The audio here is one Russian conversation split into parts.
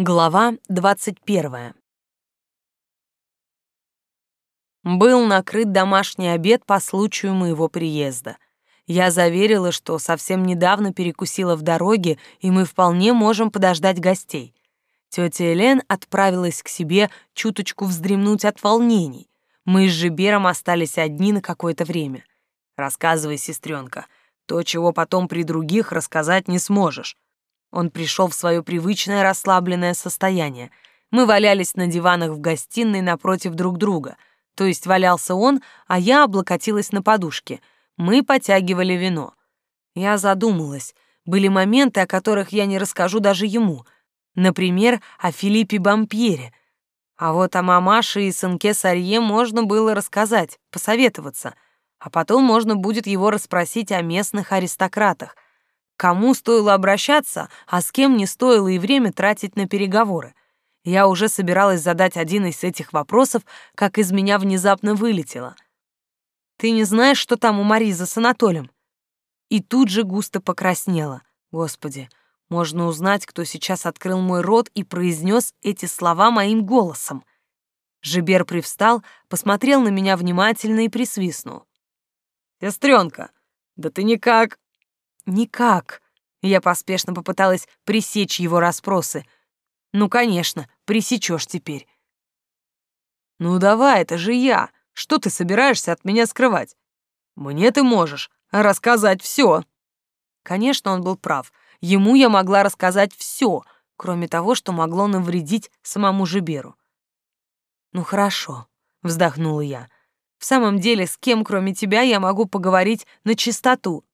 Глава двадцать первая. Был накрыт домашний обед по случаю моего приезда. Я заверила, что совсем недавно перекусила в дороге, и мы вполне можем подождать гостей. Тетя Элен отправилась к себе чуточку вздремнуть от волнений. Мы с Жибером остались одни на какое-то время. Рассказывай, сестренка, то, чего потом при других рассказать не сможешь. Он пришел в свое привычное расслабленное состояние. Мы валялись на диванах в гостиной напротив друг друга. То есть валялся он, а я облокотилась на подушке. Мы потягивали вино. Я задумалась. Были моменты, о которых я не расскажу даже ему. Например, о Филиппе Бампьере. А вот о мамаше и сынке Сарье можно было рассказать, посоветоваться. А потом можно будет его расспросить о местных аристократах — кому стоило обращаться, а с кем не стоило и время тратить на переговоры. Я уже собиралась задать один из этих вопросов, как из меня внезапно вылетело. «Ты не знаешь, что там у Маризы с Анатолием?» И тут же густо покраснела. Господи, можно узнать, кто сейчас открыл мой рот и произнес эти слова моим голосом. Жибер привстал, посмотрел на меня внимательно и присвистнул. «Сестренка, да ты никак Никак. Я поспешно попыталась пресечь его расспросы. Ну, конечно, пресечешь теперь. Ну давай, это же я. Что ты собираешься от меня скрывать? Мне ты можешь рассказать все. Конечно, он был прав. Ему я могла рассказать все, кроме того, что могло навредить самому Жиберу. Ну хорошо, вздохнула я. В самом деле, с кем, кроме тебя, я могу поговорить на чистоту?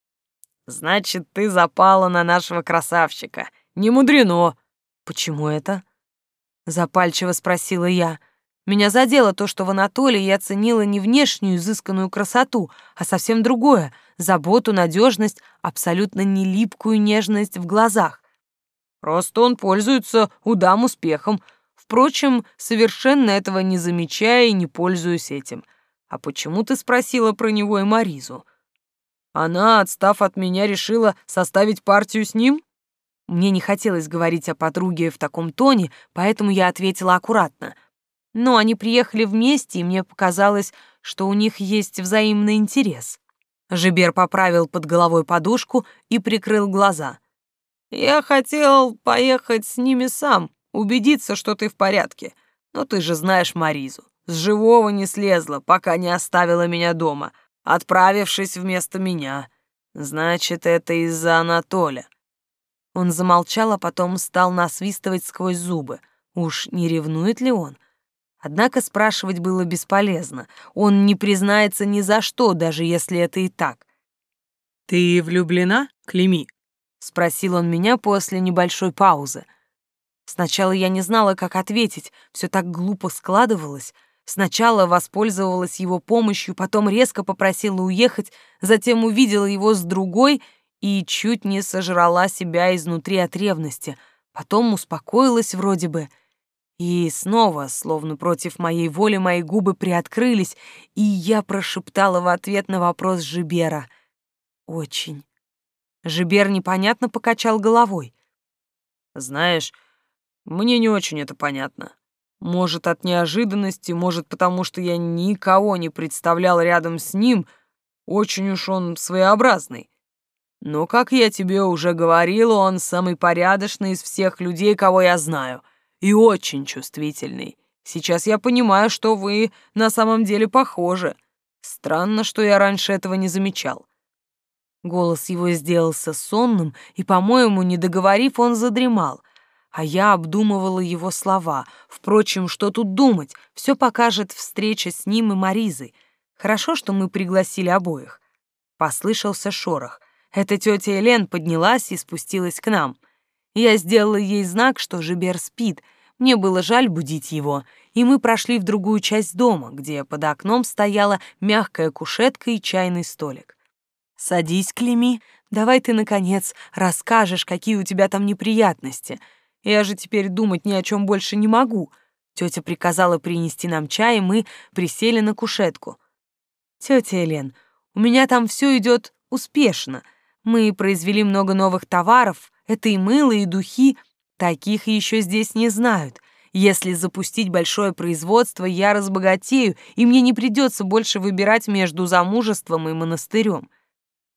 Значит, ты запала на нашего красавчика. Не мудрено. Почему это? Запальчиво спросила я. Меня задело то, что в Анатолии я ценила не внешнюю изысканную красоту, а совсем другое — заботу, надежность, абсолютно нелипкую нежность в глазах. Просто он пользуется у дам успехом. Впрочем, совершенно этого не замечая и не пользуюсь этим. А почему ты спросила про него и Маризу? Она, отстав от меня, решила составить партию с ним? Мне не хотелось говорить о подруге в таком тоне, поэтому я ответила аккуратно. Но они приехали вместе, и мне показалось, что у них есть взаимный интерес. Жибер поправил под головой подушку и прикрыл глаза. «Я хотел поехать с ними сам, убедиться, что ты в порядке. Но ты же знаешь Маризу. С живого не слезла, пока не оставила меня дома отправившись вместо меня. Значит, это из-за Анатоля. Он замолчал, а потом стал насвистывать сквозь зубы. Уж не ревнует ли он? Однако спрашивать было бесполезно. Он не признается ни за что, даже если это и так. «Ты влюблена, Клеми?» — спросил он меня после небольшой паузы. Сначала я не знала, как ответить, все так глупо складывалось. Сначала воспользовалась его помощью, потом резко попросила уехать, затем увидела его с другой и чуть не сожрала себя изнутри от ревности. Потом успокоилась вроде бы. И снова, словно против моей воли, мои губы приоткрылись, и я прошептала в ответ на вопрос Жибера. «Очень». Жибер непонятно покачал головой. «Знаешь, мне не очень это понятно. Может, от неожиданности, может, потому что я никого не представлял рядом с ним. Очень уж он своеобразный. Но, как я тебе уже говорил, он самый порядочный из всех людей, кого я знаю, и очень чувствительный. Сейчас я понимаю, что вы на самом деле похожи. Странно, что я раньше этого не замечал. Голос его сделался сонным, и, по-моему, не договорив, он задремал — а я обдумывала его слова. Впрочем, что тут думать? Все покажет встреча с ним и Маризой. Хорошо, что мы пригласили обоих. Послышался шорох. Эта тетя Элен поднялась и спустилась к нам. Я сделала ей знак, что Жибер спит. Мне было жаль будить его, и мы прошли в другую часть дома, где под окном стояла мягкая кушетка и чайный столик. «Садись, Клеми, давай ты, наконец, расскажешь, какие у тебя там неприятности», я же теперь думать ни о чем больше не могу. Тетя приказала принести нам чай, и мы присели на кушетку. Тетя Элен, у меня там все идет успешно. Мы произвели много новых товаров. Это и мыло, и духи. Таких еще здесь не знают. Если запустить большое производство, я разбогатею, и мне не придется больше выбирать между замужеством и монастырем.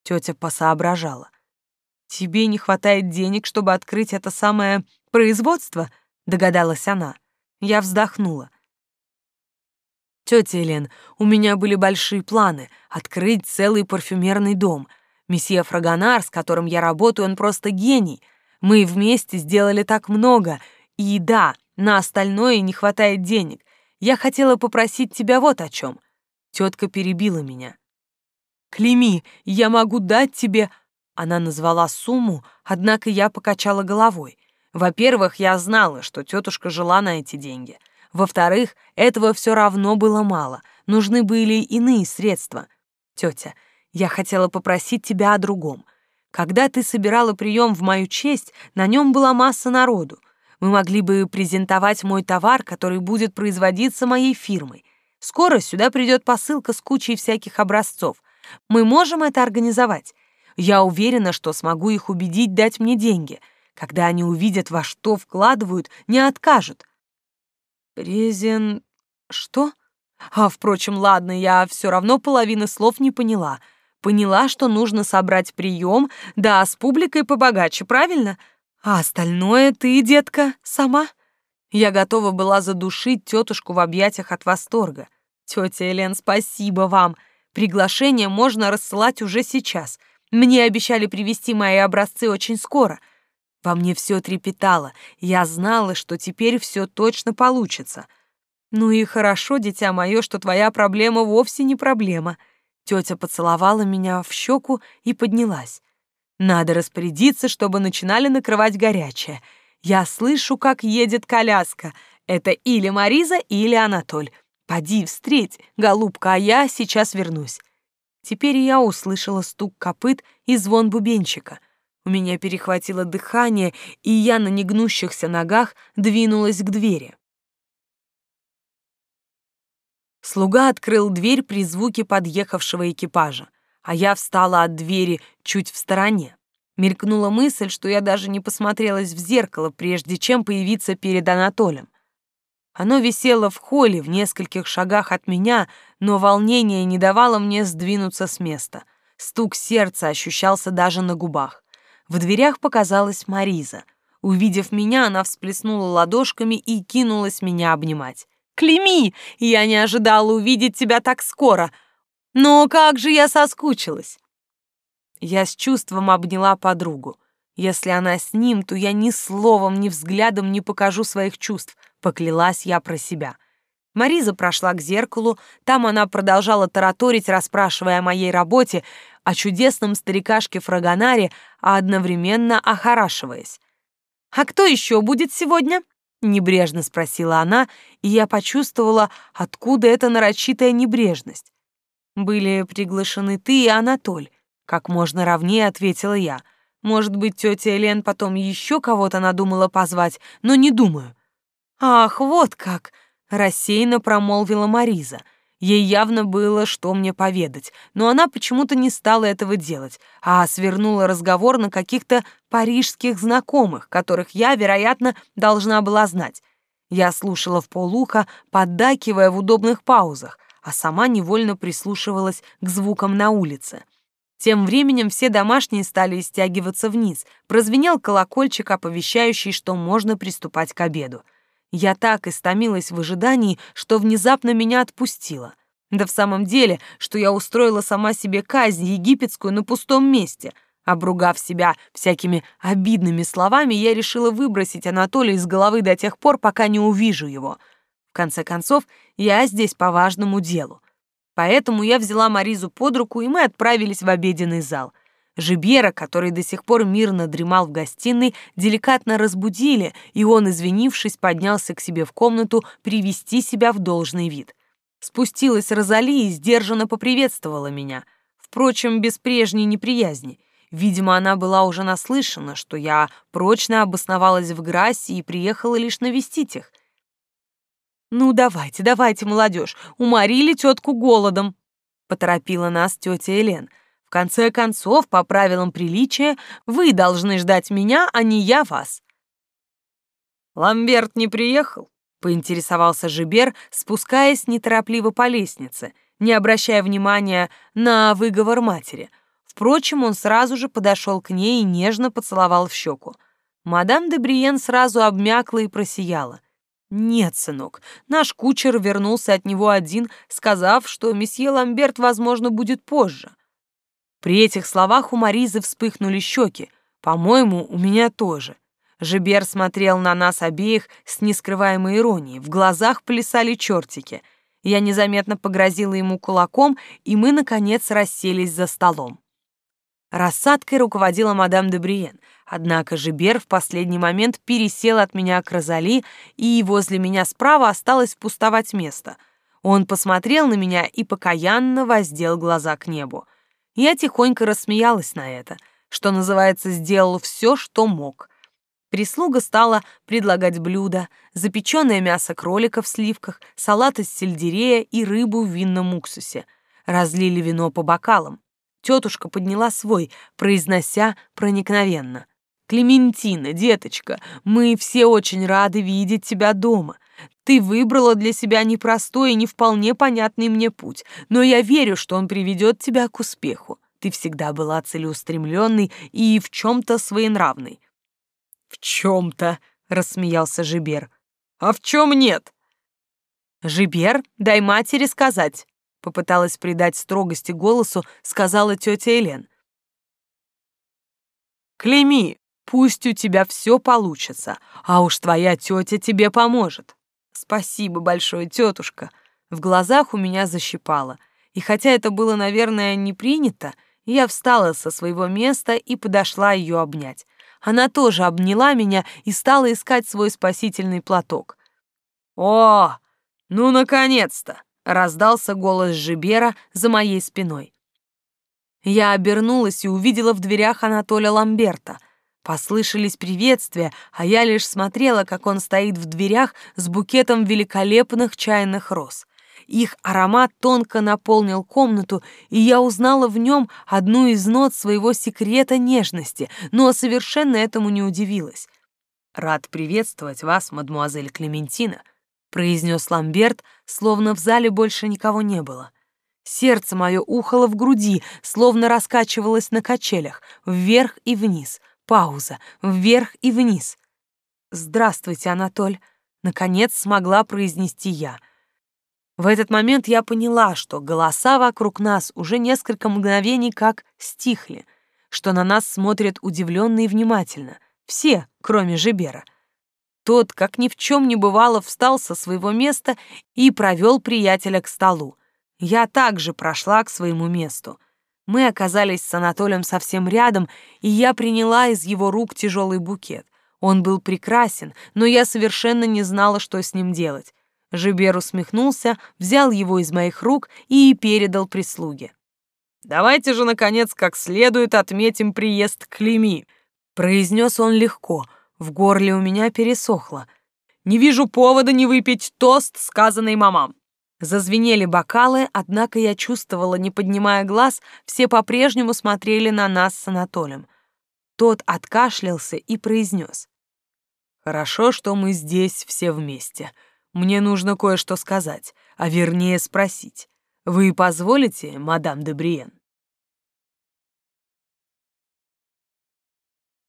Тетя посоображала. «Тебе не хватает денег, чтобы открыть это самое производство?» — догадалась она. Я вздохнула. «Тетя Элен, у меня были большие планы — открыть целый парфюмерный дом. Месье Фрагонар, с которым я работаю, он просто гений. Мы вместе сделали так много. И да, на остальное не хватает денег. Я хотела попросить тебя вот о чем. Тетка перебила меня. Клеми, я могу дать тебе... Она назвала сумму, однако я покачала головой. Во-первых, я знала, что тетушка жила на эти деньги. Во-вторых, этого все равно было мало. Нужны были иные средства. Тетя, я хотела попросить тебя о другом. Когда ты собирала прием в мою честь, на нем была масса народу. Мы могли бы презентовать мой товар, который будет производиться моей фирмой. Скоро сюда придет посылка с кучей всяких образцов. Мы можем это организовать. Я уверена, что смогу их убедить дать мне деньги. Когда они увидят, во что вкладывают, не откажут. Презен... что? А, впрочем, ладно, я все равно половины слов не поняла. Поняла, что нужно собрать прием, да, с публикой побогаче, правильно? — а остальное ты, детка, сама? Я готова была задушить тетушку в объятиях от восторга. Тетя Элен, спасибо вам. Приглашение можно рассылать уже сейчас. Мне обещали привезти мои образцы очень скоро. Во мне все трепетало. Я знала, что теперь все точно получится. Ну и хорошо, дитя мое, что твоя проблема вовсе не проблема. Тетя поцеловала меня в щеку и поднялась. Надо распорядиться, чтобы начинали накрывать горячее. Я слышу, как едет коляска. Это или Мариза, или Анатоль. Поди, встреть, голубка, а я сейчас вернусь. Теперь я услышала стук копыт и звон бубенчика. У меня перехватило дыхание, и я на негнущихся ногах двинулась к двери. Слуга открыл дверь при звуке подъехавшего экипажа а я встала от двери чуть в стороне. Мелькнула мысль, что я даже не посмотрелась в зеркало, прежде чем появиться перед Анатолием. Оно висело в холле в нескольких шагах от меня, но волнение не давало мне сдвинуться с места. Стук сердца ощущался даже на губах. В дверях показалась Мариза. Увидев меня, она всплеснула ладошками и кинулась меня обнимать. «Клеми! Я не ожидала увидеть тебя так скоро!» Но как же я соскучилась!» Я с чувством обняла подругу. Если она с ним, то я ни словом, ни взглядом не покажу своих чувств, поклялась я про себя. Мариза прошла к зеркалу, там она продолжала тараторить, расспрашивая о моей работе, о чудесном старикашке Фрагонаре, а одновременно охорашиваясь. «А кто еще будет сегодня?» — небрежно спросила она, и я почувствовала, откуда эта нарочитая небрежность. Были приглашены ты и Анатоль. Как можно ровнее ответила я. Может быть, тетя Элен потом еще кого-то надумала позвать, но не думаю. Ах, вот как! Рассеянно промолвила Мариза. Ей явно было, что мне поведать, но она почему-то не стала этого делать, а свернула разговор на каких-то парижских знакомых, которых я, вероятно, должна была знать. Я слушала в полухо, поддакивая в удобных паузах, а сама невольно прислушивалась к звукам на улице. Тем временем все домашние стали стягиваться вниз. Прозвенел колокольчик, оповещающий, что можно приступать к обеду. Я так истомилась в ожидании, что внезапно меня отпустило. Да в самом деле, что я устроила сама себе казнь египетскую на пустом месте. Обругав себя всякими обидными словами, я решила выбросить Анатолия из головы до тех пор, пока не увижу его — конце концов, я здесь по важному делу. Поэтому я взяла Маризу под руку, и мы отправились в обеденный зал. Жибера, который до сих пор мирно дремал в гостиной, деликатно разбудили, и он, извинившись, поднялся к себе в комнату привести себя в должный вид. Спустилась Розали и сдержанно поприветствовала меня, впрочем, без прежней неприязни. Видимо, она была уже наслышана, что я прочно обосновалась в Грассе и приехала лишь навестить их — «Ну, давайте, давайте, молодежь, уморили тетку голодом», — поторопила нас тетя Элен. «В конце концов, по правилам приличия, вы должны ждать меня, а не я вас». «Ламберт не приехал?» — поинтересовался Жибер, спускаясь неторопливо по лестнице, не обращая внимания на выговор матери. Впрочем, он сразу же подошел к ней и нежно поцеловал в щеку. Мадам де Бриен сразу обмякла и просияла. «Нет, сынок, наш кучер вернулся от него один, сказав, что месье Ламберт, возможно, будет позже». При этих словах у Маризы вспыхнули щеки. По-моему, у меня тоже. Жибер смотрел на нас обеих с нескрываемой иронией. В глазах плясали чертики. Я незаметно погрозила ему кулаком, и мы, наконец, расселись за столом. Рассадкой руководила мадам де Бриен, однако Жибер в последний момент пересел от меня к Розали, и возле меня справа осталось пустовать место. Он посмотрел на меня и покаянно воздел глаза к небу. Я тихонько рассмеялась на это, что называется, сделал все, что мог — Прислуга стала предлагать блюда, запеченное мясо кролика в сливках, салат из сельдерея и рыбу в винном уксусе. Разлили вино по бокалам. Тетушка подняла свой, произнося проникновенно. «Клементина, деточка, мы все очень рады видеть тебя дома. Ты выбрала для себя непростой и не вполне понятный мне путь, но я верю, что он приведет тебя к успеху. Ты всегда была целеустремленной и в чем-то своенравной. «В чем-то», — рассмеялся Жибер. «А в чем нет?» «Жибер, дай матери сказать», — попыталась придать строгости голосу, сказала тетя Элен. «Клейми, пусть у тебя все получится, а уж твоя тетя тебе поможет». «Спасибо большое, тетушка». В глазах у меня защипало, и хотя это было, наверное, не принято, я встала со своего места и подошла ее обнять. Она тоже обняла меня и стала искать свой спасительный платок. «О, ну, наконец-то!» — раздался голос Жибера за моей спиной. Я обернулась и увидела в дверях Анатолия Ламберта. Послышались приветствия, а я лишь смотрела, как он стоит в дверях с букетом великолепных чайных роз. Их аромат тонко наполнил комнату, и я узнала в нем одну из нот своего секрета нежности, но совершенно этому не удивилась. «Рад приветствовать вас, мадмуазель Клементина», — произнес Ламберт, словно в зале больше никого не было. Сердце мое ухало в груди, словно раскачивалось на качелях, вверх и вниз. Пауза, вверх и вниз. «Здравствуйте, Анатоль», — наконец смогла произнести я — в этот момент я поняла, что голоса вокруг нас уже несколько мгновений как стихли, что на нас смотрят удивленно и внимательно. Все, кроме Жибера. Тот, как ни в чем не бывало, встал со своего места и провел приятеля к столу. Я также прошла к своему месту. Мы оказались с Анатолием совсем рядом, и я приняла из его рук тяжелый букет. Он был прекрасен, но я совершенно не знала, что с ним делать. Жибер усмехнулся, взял его из моих рук и передал прислуге. «Давайте же, наконец, как следует отметим приезд Клеми», — произнес он легко, в горле у меня пересохло. «Не вижу повода не выпить тост, сказанный мамам». Зазвенели бокалы, однако я чувствовала, не поднимая глаз, все по-прежнему смотрели на нас с Анатолием. Тот откашлялся и произнес. «Хорошо, что мы здесь все вместе. Мне нужно кое-что сказать, а вернее спросить. Вы позволите, мадам де Бриен?»